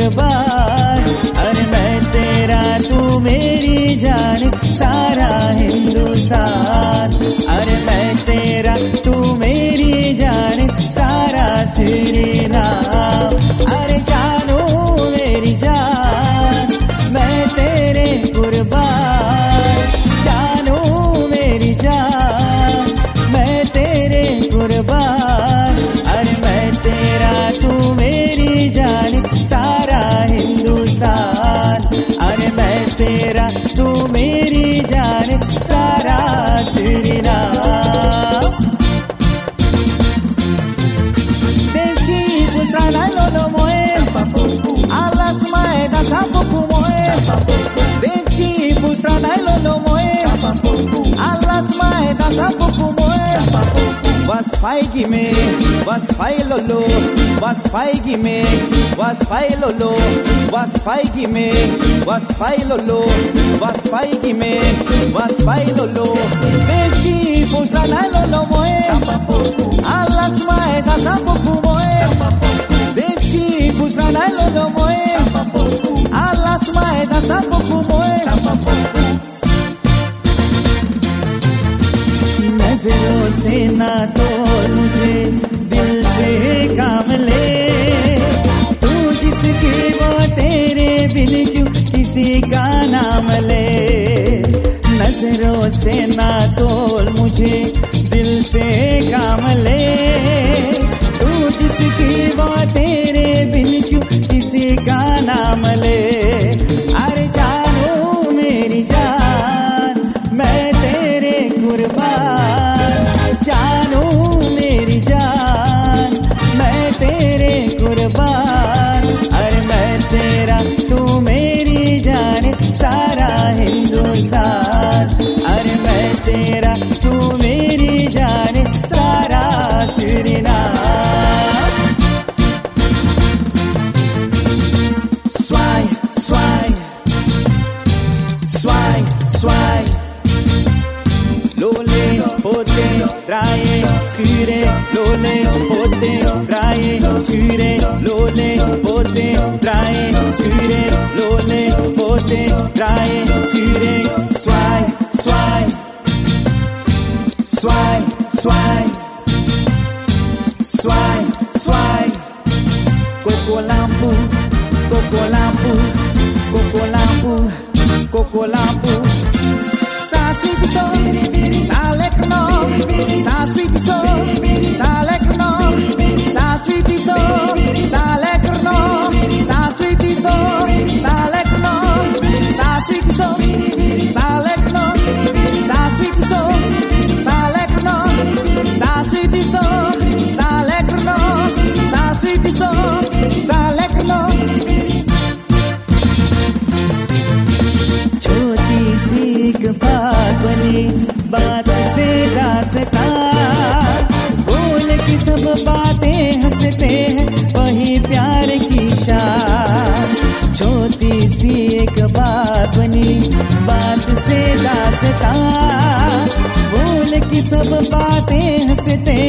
দরবার feige mich, was feilolo, was feige mich, was feilolo, was vai mich, was feilolo, was feige mich, was feilolo. Venti fusla na lolo moe, alla sua da sapoku moe. Venti fusla na lolo moe, alla sua da sapoku moe. na senator मुझे दिल से काम ले। तू जिसकी वो तेरे बिन क्यों किसी का नाम ले? नज़रों से ना तोल मुझे दिल से काम ले। तू जिसकी वो तेरे बिन क्यों किसी का नाम ले? Draie, scure, lole, pote, draie, scure, lole, pote, draie, scure, lole, pote, draie, scure, swai, swai, swai, swai, swai, swai. Coco lampu, coco lampu, coco lampu, coco lampu. Sa sweet sa lekno, San दासता बोल की सब बातें हँसते हैं, वही प्यार की शान। छोटी सी एक बात बनी, बात से दासता। बोल की सब बातें हँसते